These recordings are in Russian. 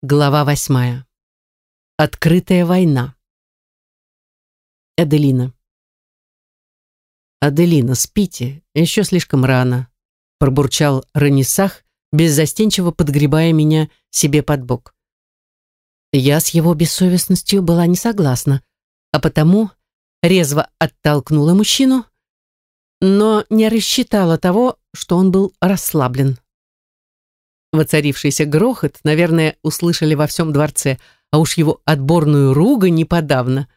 Глава восьмая. Открытая война. Эделина. «Аделина, спите, еще слишком рано», пробурчал Ранисах, беззастенчиво подгребая меня себе под бок. Я с его бессовестностью была не согласна, а потому резво оттолкнула мужчину, но не рассчитала того, что он был расслаблен. Воцарившийся грохот, наверное, услышали во всем дворце, а уж его отборную ругань не подавно.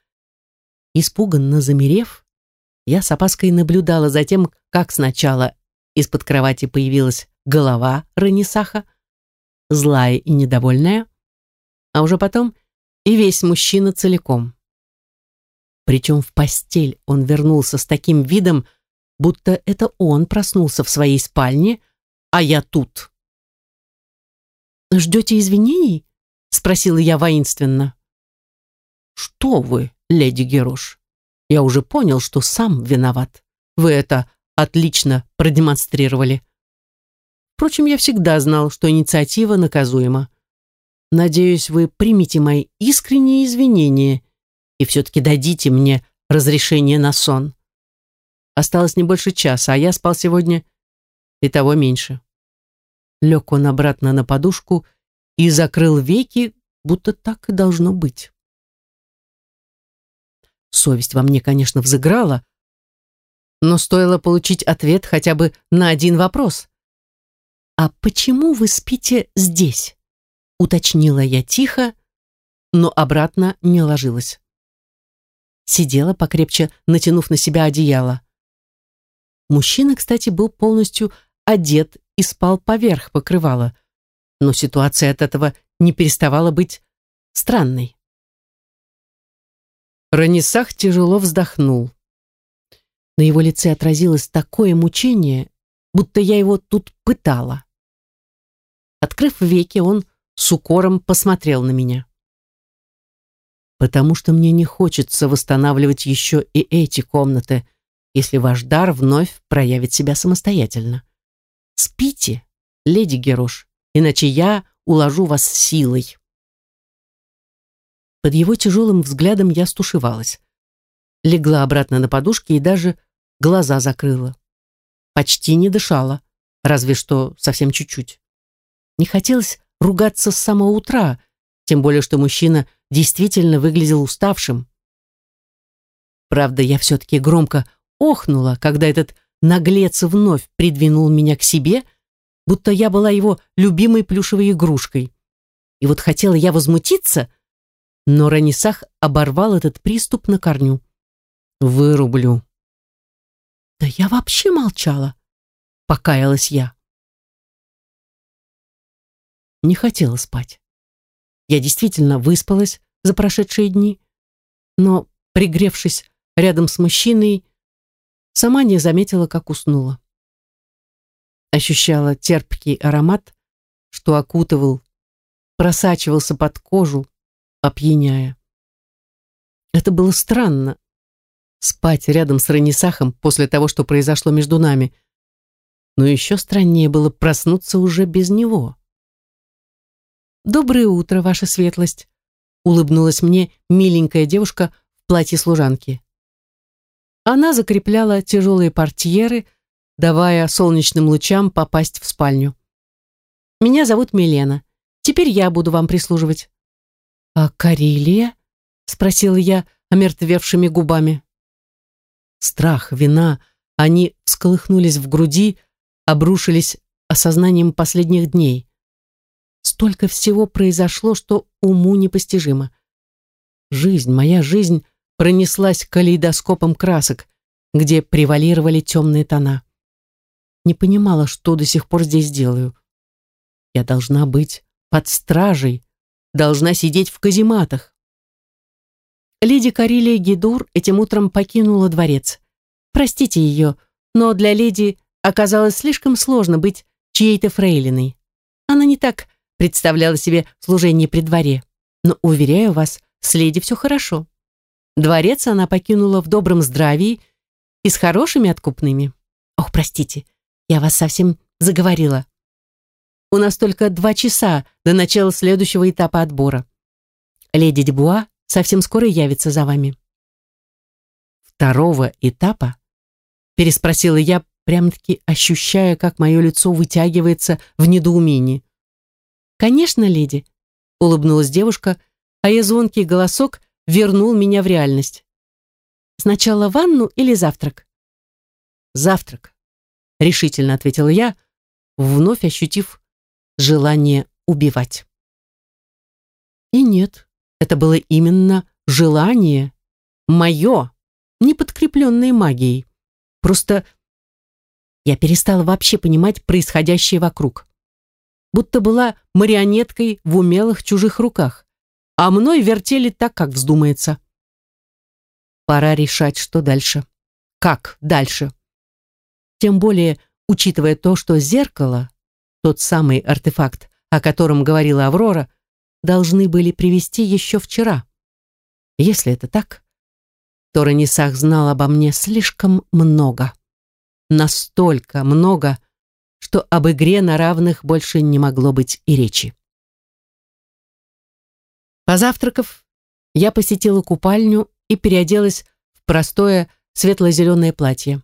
Испуганно замерев, я с опаской наблюдала за тем, как сначала из-под кровати появилась голова Ранисаха, злая и недовольная, а уже потом и весь мужчина целиком. Причем в постель он вернулся с таким видом, будто это он проснулся в своей спальне, а я тут. «Ждете извинений?» — спросила я воинственно. «Что вы, леди Герош? Я уже понял, что сам виноват. Вы это отлично продемонстрировали. Впрочем, я всегда знал, что инициатива наказуема. Надеюсь, вы примете мои искренние извинения и все-таки дадите мне разрешение на сон. Осталось не больше часа, а я спал сегодня и того меньше. Лег он обратно на подушку и закрыл веки, будто так и должно быть. Совесть во мне, конечно, взыграла, но стоило получить ответ хотя бы на один вопрос. «А почему вы спите здесь?» уточнила я тихо, но обратно не ложилась. Сидела покрепче, натянув на себя одеяло. Мужчина, кстати, был полностью одет и спал поверх покрывала. Но ситуация от этого не переставала быть странной. Ранисах тяжело вздохнул. На его лице отразилось такое мучение, будто я его тут пытала. Открыв веки, он с укором посмотрел на меня. «Потому что мне не хочется восстанавливать еще и эти комнаты, если ваш дар вновь проявит себя самостоятельно. Спите, леди Герош, иначе я уложу вас силой. Под его тяжелым взглядом я стушевалась. Легла обратно на подушке и даже глаза закрыла. Почти не дышала, разве что совсем чуть-чуть. Не хотелось ругаться с самого утра, тем более что мужчина действительно выглядел уставшим. Правда, я все-таки громко охнула, когда этот наглец вновь придвинул меня к себе, будто я была его любимой плюшевой игрушкой. И вот хотела я возмутиться, но Ранисах оборвал этот приступ на корню. «Вырублю». «Да я вообще молчала», — покаялась я. Не хотела спать. Я действительно выспалась за прошедшие дни, но, пригревшись рядом с мужчиной, Сама не заметила, как уснула. Ощущала терпкий аромат, что окутывал, просачивался под кожу, опьяняя. Это было странно. Спать рядом с Ранисахом после того, что произошло между нами. Но еще страннее было проснуться уже без него. «Доброе утро, ваша светлость», — улыбнулась мне миленькая девушка в платье служанки. Она закрепляла тяжелые портьеры, давая солнечным лучам попасть в спальню. «Меня зовут Милена. Теперь я буду вам прислуживать». «А Карелия?» — спросила я омертвевшими губами. Страх, вина, они всколыхнулись в груди, обрушились осознанием последних дней. Столько всего произошло, что уму непостижимо. Жизнь, моя жизнь пронеслась калейдоскопом красок, где превалировали темные тона. Не понимала, что до сих пор здесь делаю. Я должна быть под стражей, должна сидеть в казематах. Леди Карелия Гидур этим утром покинула дворец. Простите ее, но для леди оказалось слишком сложно быть чьей-то фрейлиной. Она не так представляла себе служение при дворе. Но, уверяю вас, с леди все хорошо. Дворец она покинула в добром здравии и с хорошими откупными. Ох, простите, я вас совсем заговорила. У нас только два часа до начала следующего этапа отбора. Леди Дебуа совсем скоро явится за вами. Второго этапа? Переспросила я, прям-таки ощущая, как мое лицо вытягивается в недоумении. «Конечно, леди», — улыбнулась девушка, а ее звонкий голосок вернул меня в реальность. «Сначала ванну или завтрак?» «Завтрак», — решительно ответила я, вновь ощутив желание убивать. И нет, это было именно желание, мое, не подкрепленное магией. Просто я перестала вообще понимать происходящее вокруг. Будто была марионеткой в умелых чужих руках, а мной вертели так, как вздумается. Пора решать, что дальше. Как дальше? Тем более, учитывая то, что зеркало, тот самый артефакт, о котором говорила Аврора, должны были привести еще вчера. Если это так, то Ранисах знал обо мне слишком много настолько много, что об игре на равных больше не могло быть и речи. Позавтракав, я посетила купальню и переоделась в простое светло-зеленое платье.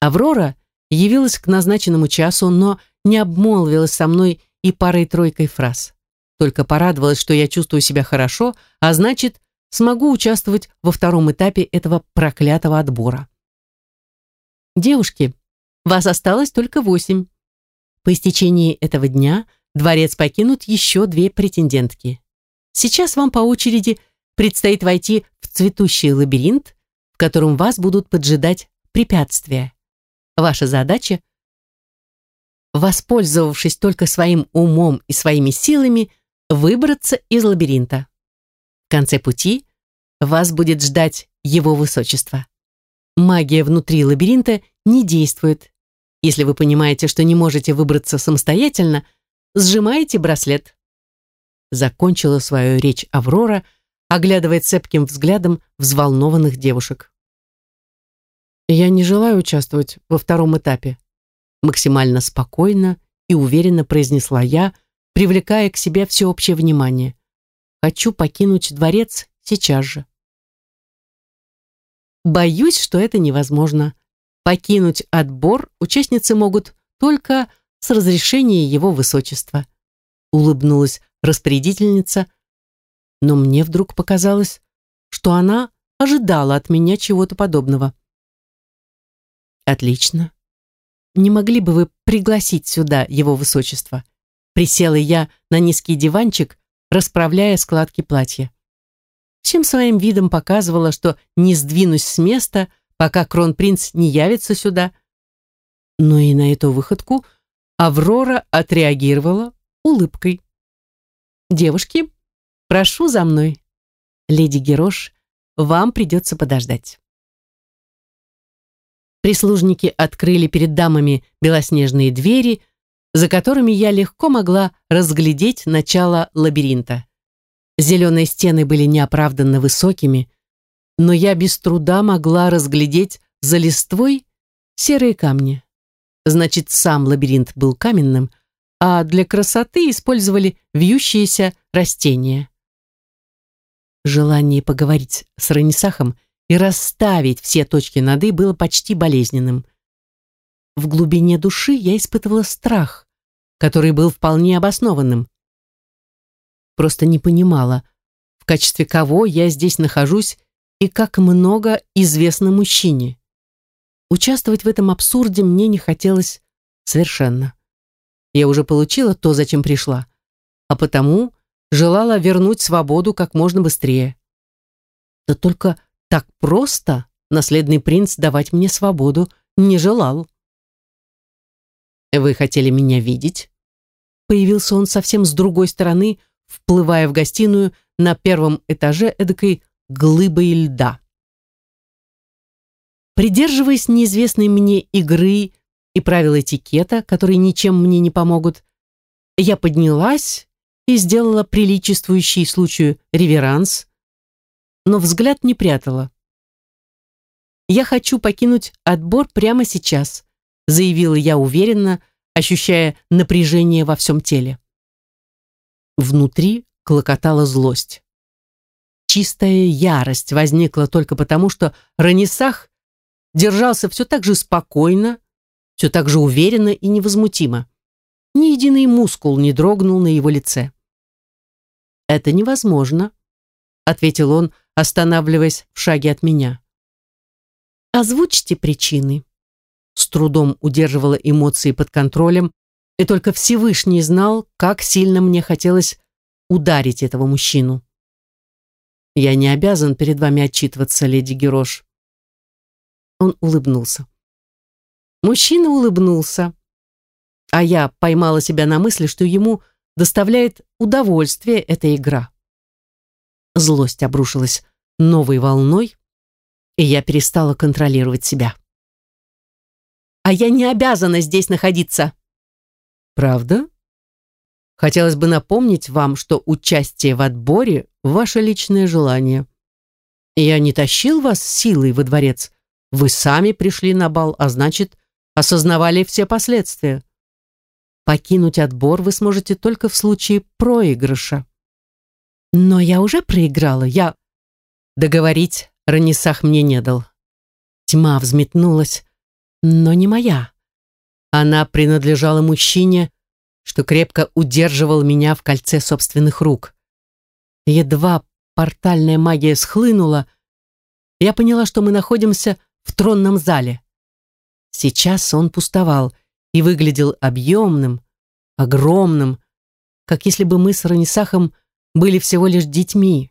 Аврора явилась к назначенному часу, но не обмолвилась со мной и парой-тройкой фраз. Только порадовалась, что я чувствую себя хорошо, а значит, смогу участвовать во втором этапе этого проклятого отбора. Девушки, вас осталось только восемь. По истечении этого дня дворец покинут еще две претендентки. Сейчас вам по очереди предстоит войти в цветущий лабиринт, в котором вас будут поджидать препятствия. Ваша задача воспользовавшись только своим умом и своими силами, выбраться из лабиринта. В конце пути вас будет ждать его высочество магия внутри лабиринта не действует. Если вы понимаете, что не можете выбраться самостоятельно, сжимаете браслет. Закончила свою речь Аврора, оглядывая цепким взглядом взволнованных девушек. Я не желаю участвовать во втором этапе. Максимально спокойно и уверенно произнесла я, привлекая к себе всеобщее внимание. Хочу покинуть дворец сейчас же. Боюсь, что это невозможно. Покинуть отбор участницы могут только с разрешения его высочества. Улыбнулась распорядительница, но мне вдруг показалось, что она ожидала от меня чего-то подобного. Отлично. Не могли бы вы пригласить сюда его высочество? Присела я на низкий диванчик, расправляя складки платья всем своим видом показывала, что не сдвинусь с места, пока кронпринц не явится сюда. Но и на эту выходку Аврора отреагировала улыбкой. «Девушки, прошу за мной. Леди Герош, вам придется подождать». Прислужники открыли перед дамами белоснежные двери, за которыми я легко могла разглядеть начало лабиринта. Зеленые стены были неоправданно высокими, но я без труда могла разглядеть за листвой серые камни. Значит, сам лабиринт был каменным, а для красоты использовали вьющиеся растения. Желание поговорить с Ранисахом и расставить все точки над «и» было почти болезненным. В глубине души я испытывала страх, который был вполне обоснованным просто не понимала, в качестве кого я здесь нахожусь и как много известно мужчине. Участвовать в этом абсурде мне не хотелось совершенно. Я уже получила то, зачем пришла, а потому желала вернуть свободу как можно быстрее. Да только так просто наследный принц давать мне свободу не желал. «Вы хотели меня видеть?» Появился он совсем с другой стороны, вплывая в гостиную на первом этаже эдакой глыбой льда. Придерживаясь неизвестной мне игры и правил этикета, которые ничем мне не помогут, я поднялась и сделала приличествующий случаю реверанс, но взгляд не прятала. «Я хочу покинуть отбор прямо сейчас», заявила я уверенно, ощущая напряжение во всем теле. Внутри клокотала злость. Чистая ярость возникла только потому, что Ранисах держался все так же спокойно, все так же уверенно и невозмутимо. Ни единый мускул не дрогнул на его лице. «Это невозможно», — ответил он, останавливаясь в шаге от меня. «Озвучьте причины». С трудом удерживала эмоции под контролем, и только Всевышний знал, как сильно мне хотелось ударить этого мужчину. «Я не обязан перед вами отчитываться, леди Герош». Он улыбнулся. Мужчина улыбнулся, а я поймала себя на мысли, что ему доставляет удовольствие эта игра. Злость обрушилась новой волной, и я перестала контролировать себя. «А я не обязана здесь находиться!» «Правда?» Хотелось бы напомнить вам, что участие в отборе – ваше личное желание. Я не тащил вас силой во дворец. Вы сами пришли на бал, а значит, осознавали все последствия. Покинуть отбор вы сможете только в случае проигрыша. Но я уже проиграла, я... Договорить Ранисах мне не дал. Тьма взметнулась, но не моя. Она принадлежала мужчине, что крепко удерживал меня в кольце собственных рук. Едва портальная магия схлынула, я поняла, что мы находимся в тронном зале. Сейчас он пустовал и выглядел объемным, огромным, как если бы мы с Ранисахом были всего лишь детьми.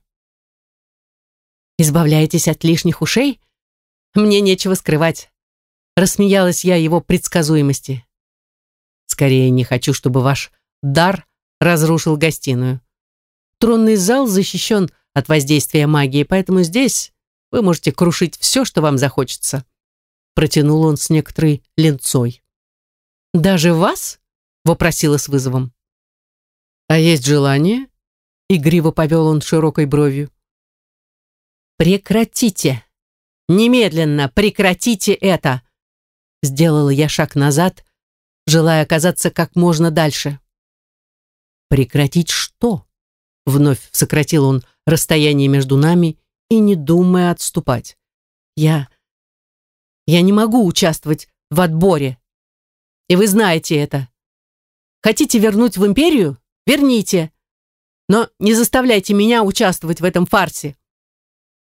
«Избавляетесь от лишних ушей? Мне нечего скрывать», рассмеялась я его предсказуемости. Скорее, не хочу, чтобы ваш дар разрушил гостиную. Тронный зал защищен от воздействия магии, поэтому здесь вы можете крушить все, что вам захочется. Протянул он с некоторой ленцой. «Даже вас?» — вопросила с вызовом. «А есть желание?» — игриво повел он широкой бровью. «Прекратите! Немедленно прекратите это!» Сделала я шаг назад, желая оказаться как можно дальше. «Прекратить что?» Вновь сократил он расстояние между нами и не думая отступать. «Я... я не могу участвовать в отборе. И вы знаете это. Хотите вернуть в империю? Верните. Но не заставляйте меня участвовать в этом фарсе».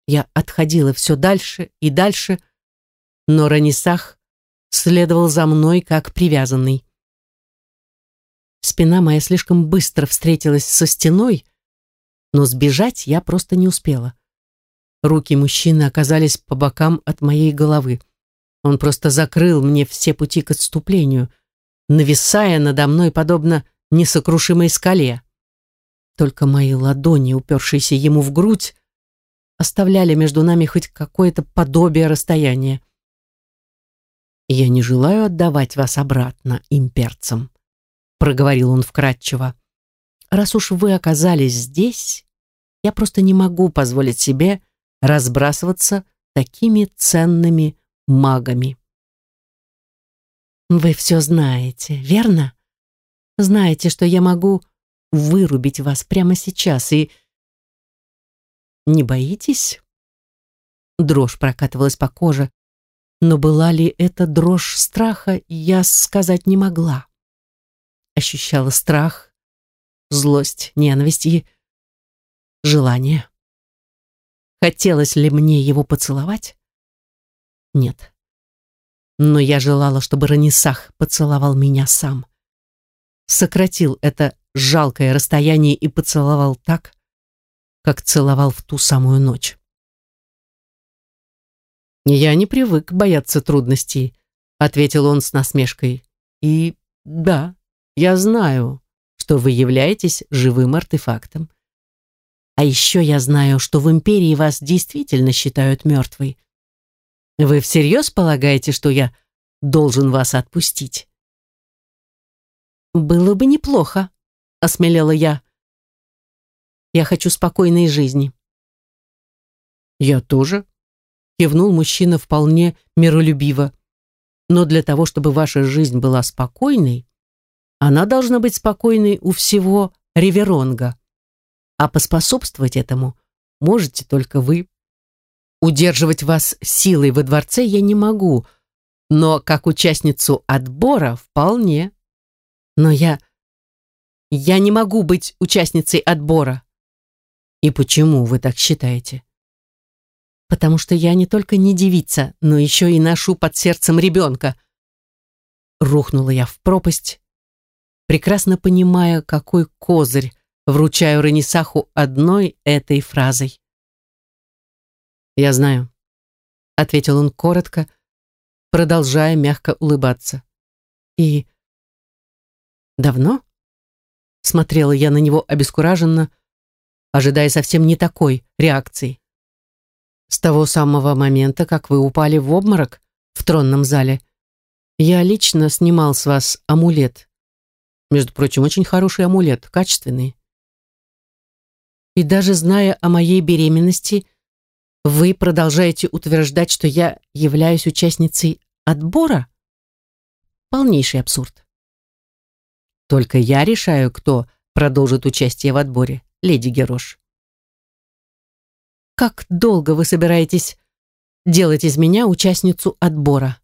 Я отходила все дальше и дальше, но Ранисах следовал за мной как привязанный. Спина моя слишком быстро встретилась со стеной, но сбежать я просто не успела. Руки мужчины оказались по бокам от моей головы. Он просто закрыл мне все пути к отступлению, нависая надо мной подобно несокрушимой скале. Только мои ладони, упершиеся ему в грудь, оставляли между нами хоть какое-то подобие расстояния. «Я не желаю отдавать вас обратно имперцам», проговорил он вкратчиво. «Раз уж вы оказались здесь, я просто не могу позволить себе разбрасываться такими ценными магами». «Вы все знаете, верно? Знаете, что я могу вырубить вас прямо сейчас и...» «Не боитесь?» Дрожь прокатывалась по коже, но была ли это дрожь страха, я сказать не могла. Ощущала страх, злость, ненависть и желание. Хотелось ли мне его поцеловать? Нет. Но я желала, чтобы Ранисах поцеловал меня сам. Сократил это жалкое расстояние и поцеловал так, как целовал в ту самую ночь. «Я не привык бояться трудностей», — ответил он с насмешкой. «И да, я знаю, что вы являетесь живым артефактом. А еще я знаю, что в Империи вас действительно считают мертвой. Вы всерьез полагаете, что я должен вас отпустить?» «Было бы неплохо», — осмелела я. «Я хочу спокойной жизни». «Я тоже», кивнул мужчина вполне миролюбиво. Но для того, чтобы ваша жизнь была спокойной, Она должна быть спокойной у всего Риверонга. А поспособствовать этому можете только вы. Удерживать вас силой во дворце я не могу, но как участницу отбора вполне. Но я... Я не могу быть участницей отбора. И почему вы так считаете? Потому что я не только не девица, но еще и ношу под сердцем ребенка. Рухнула я в пропасть, прекрасно понимая, какой козырь вручаю Ренесаху одной этой фразой. «Я знаю», — ответил он коротко, продолжая мягко улыбаться. «И давно?» Смотрела я на него обескураженно, ожидая совсем не такой реакции. «С того самого момента, как вы упали в обморок в тронном зале, я лично снимал с вас амулет. Между прочим, очень хороший амулет, качественный. И даже зная о моей беременности, вы продолжаете утверждать, что я являюсь участницей отбора? Полнейший абсурд. Только я решаю, кто продолжит участие в отборе, леди Герош. Как долго вы собираетесь делать из меня участницу отбора?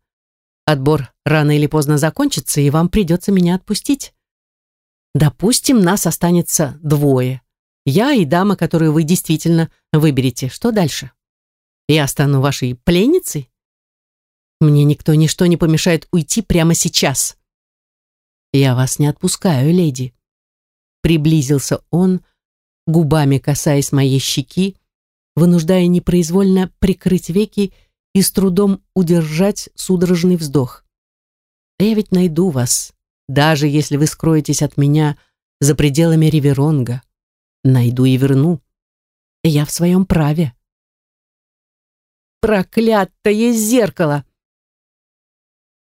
Отбор рано или поздно закончится, и вам придется меня отпустить. Допустим, нас останется двое. Я и дама, которую вы действительно выберете. Что дальше? Я стану вашей пленницей? Мне никто ничто не помешает уйти прямо сейчас. Я вас не отпускаю, леди. Приблизился он, губами касаясь моей щеки, вынуждая непроизвольно прикрыть веки и с трудом удержать судорожный вздох. Я ведь найду вас, даже если вы скроетесь от меня за пределами Риверонга. Найду и верну. Я в своем праве. Проклятое зеркало!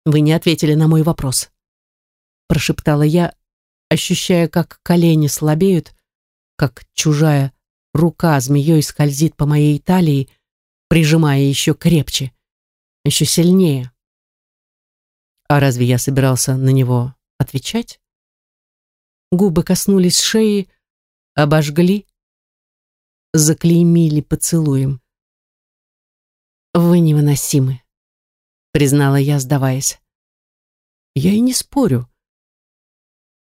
Вы не ответили на мой вопрос. Прошептала я, ощущая, как колени слабеют, как чужая рука змеей скользит по моей талии, прижимая еще крепче, еще сильнее. А разве я собирался на него отвечать? Губы коснулись шеи, обожгли, заклеймили поцелуем. «Вы невыносимы», — признала я, сдаваясь. «Я и не спорю.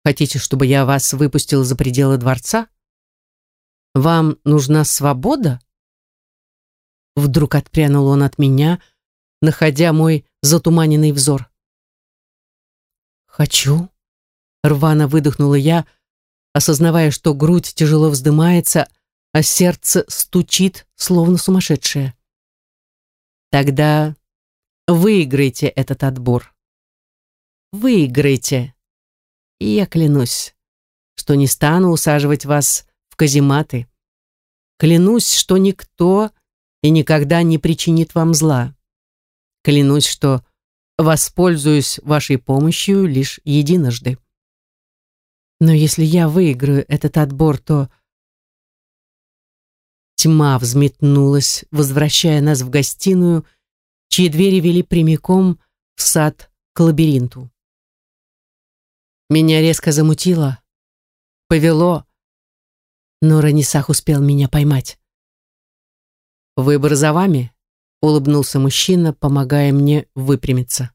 Хотите, чтобы я вас выпустил за пределы дворца? Вам нужна свобода?» Вдруг отпрянул он от меня, находя мой затуманенный взор. «Хочу», — рвано выдохнула я, осознавая, что грудь тяжело вздымается, а сердце стучит, словно сумасшедшее. «Тогда выиграйте этот отбор. Выиграйте. И я клянусь, что не стану усаживать вас в казематы. Клянусь, что никто и никогда не причинит вам зла. Клянусь, что воспользуюсь вашей помощью лишь единожды. Но если я выиграю этот отбор, то... Тьма взметнулась, возвращая нас в гостиную, чьи двери вели прямиком в сад к лабиринту. Меня резко замутило, повело, но Ранисах успел меня поймать. «Выбор за вами», — улыбнулся мужчина, помогая мне выпрямиться.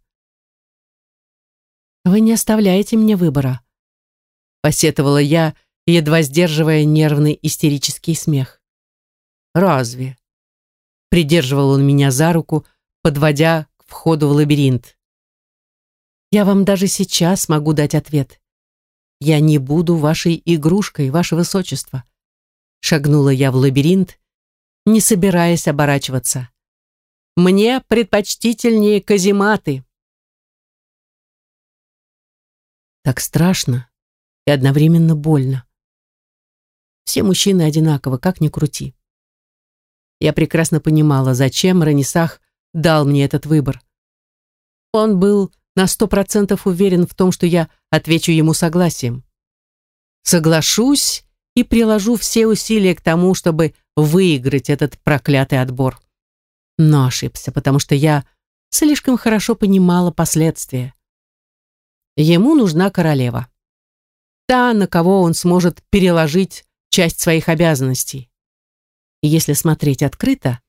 «Вы не оставляете мне выбора», — посетовала я, едва сдерживая нервный истерический смех. «Разве?» — придерживал он меня за руку, подводя к входу в лабиринт. «Я вам даже сейчас могу дать ответ. Я не буду вашей игрушкой, ваше высочество». Шагнула я в лабиринт, не собираясь оборачиваться. «Мне предпочтительнее казематы». Так страшно и одновременно больно. Все мужчины одинаково, как ни крути. Я прекрасно понимала, зачем Ранисах дал мне этот выбор. Он был на сто процентов уверен в том, что я отвечу ему согласием. Соглашусь и приложу все усилия к тому, чтобы выиграть этот проклятый отбор. Но ошибся, потому что я слишком хорошо понимала последствия. Ему нужна королева. та, на кого он сможет переложить часть своих обязанностей. Если смотреть открыто,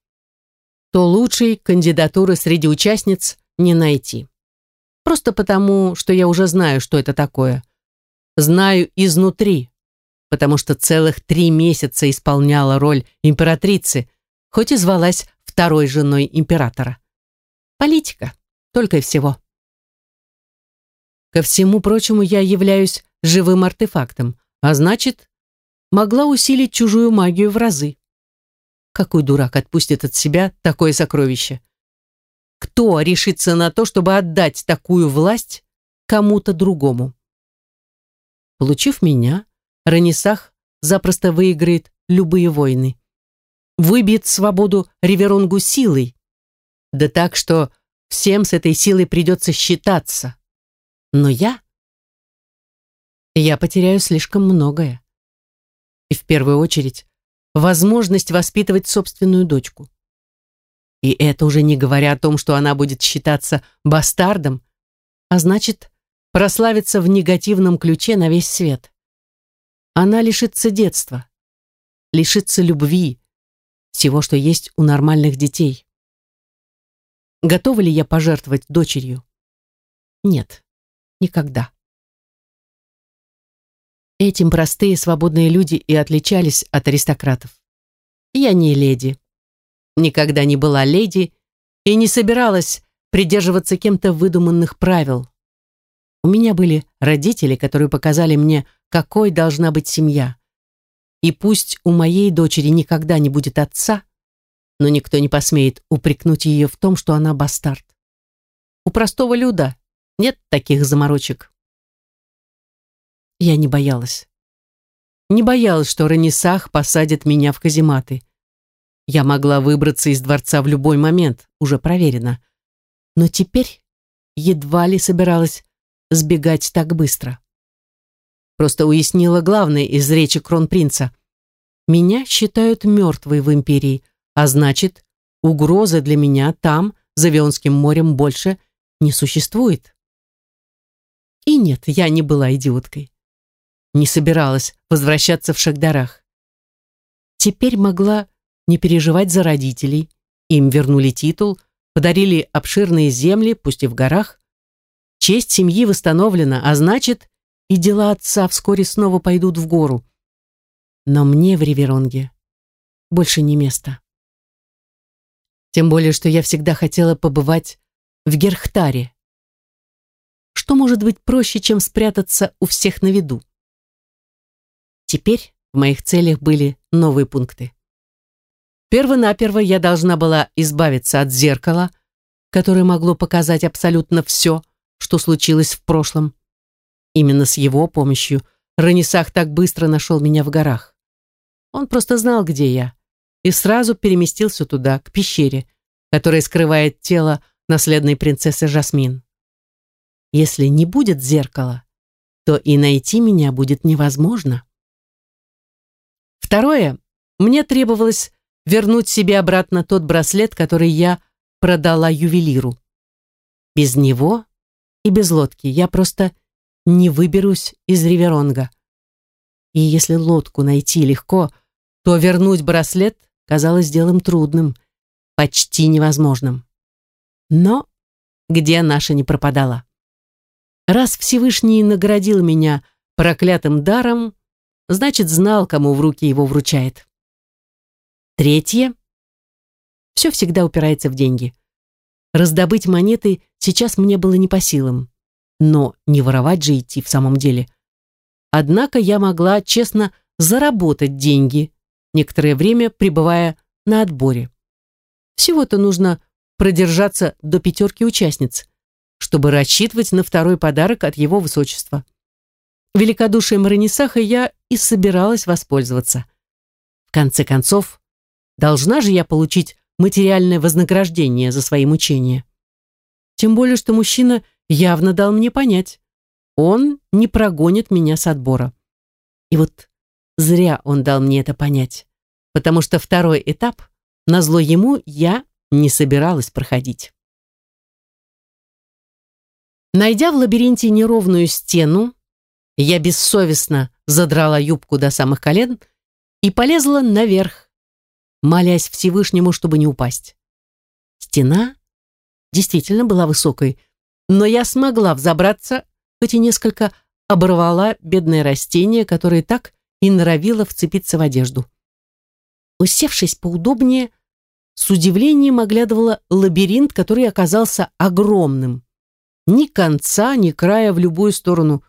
то лучшей кандидатуры среди участниц не найти. Просто потому, что я уже знаю, что это такое. Знаю изнутри, потому что целых три месяца исполняла роль императрицы, хоть и звалась второй женой императора. Политика, только и всего. Ко всему прочему, я являюсь живым артефактом, а значит, могла усилить чужую магию в разы. Какой дурак отпустит от себя такое сокровище? Кто решится на то, чтобы отдать такую власть кому-то другому? Получив меня, Ранисах запросто выиграет любые войны. Выбьет свободу Риверонгу силой. Да так, что всем с этой силой придется считаться. Но я... Я потеряю слишком многое. И в первую очередь возможность воспитывать собственную дочку. И это уже не говоря о том, что она будет считаться бастардом, а значит, прославиться в негативном ключе на весь свет. Она лишится детства, лишится любви, всего, что есть у нормальных детей. Готова ли я пожертвовать дочерью? Нет, никогда. Этим простые свободные люди и отличались от аристократов. Я не леди. Никогда не была леди и не собиралась придерживаться кем-то выдуманных правил. У меня были родители, которые показали мне, какой должна быть семья. И пусть у моей дочери никогда не будет отца, но никто не посмеет упрекнуть ее в том, что она бастард. У простого люда нет таких заморочек. Я не боялась. Не боялась, что Ранисах посадит меня в казематы. Я могла выбраться из дворца в любой момент, уже проверено. Но теперь едва ли собиралась сбегать так быстро. Просто уяснила главное из речи кронпринца. Меня считают мертвой в империи, а значит, угрозы для меня там, за Вионским морем, больше не существует. И нет, я не была идиоткой не собиралась возвращаться в Шагдарах. Теперь могла не переживать за родителей. Им вернули титул, подарили обширные земли, пусть и в горах. Честь семьи восстановлена, а значит, и дела отца вскоре снова пойдут в гору. Но мне в Риверонге больше не место. Тем более, что я всегда хотела побывать в Герхтаре. Что может быть проще, чем спрятаться у всех на виду? Теперь в моих целях были новые пункты. Первонаперво я должна была избавиться от зеркала, которое могло показать абсолютно все, что случилось в прошлом. Именно с его помощью Ранисах так быстро нашел меня в горах. Он просто знал, где я, и сразу переместился туда, к пещере, которая скрывает тело наследной принцессы Жасмин. Если не будет зеркала, то и найти меня будет невозможно. Второе, мне требовалось вернуть себе обратно тот браслет, который я продала ювелиру. Без него и без лодки я просто не выберусь из Риверонга. И если лодку найти легко, то вернуть браслет казалось делом трудным, почти невозможным. Но где наша не пропадала? Раз Всевышний наградил меня проклятым даром, значит, знал, кому в руки его вручает. Третье. Все всегда упирается в деньги. Раздобыть монеты сейчас мне было не по силам. Но не воровать же идти в самом деле. Однако я могла честно заработать деньги, некоторое время пребывая на отборе. Всего-то нужно продержаться до пятерки участниц, чтобы рассчитывать на второй подарок от его высочества. Великодушием Ранисаха я и собиралась воспользоваться. В конце концов, должна же я получить материальное вознаграждение за свои мучения. Тем более, что мужчина явно дал мне понять, он не прогонит меня с отбора. И вот зря он дал мне это понять, потому что второй этап, назло ему, я не собиралась проходить. Найдя в лабиринте неровную стену, Я бессовестно задрала юбку до самых колен и полезла наверх, молясь Всевышнему, чтобы не упасть. Стена действительно была высокой, но я смогла взобраться, хоть и несколько оборвала бедное растение, которое так и норовило вцепиться в одежду. Усевшись поудобнее, с удивлением оглядывала лабиринт, который оказался огромным. Ни конца, ни края в любую сторону.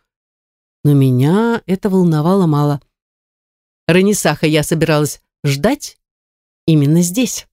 Но меня это волновало мало. Ранисаха я собиралась ждать именно здесь.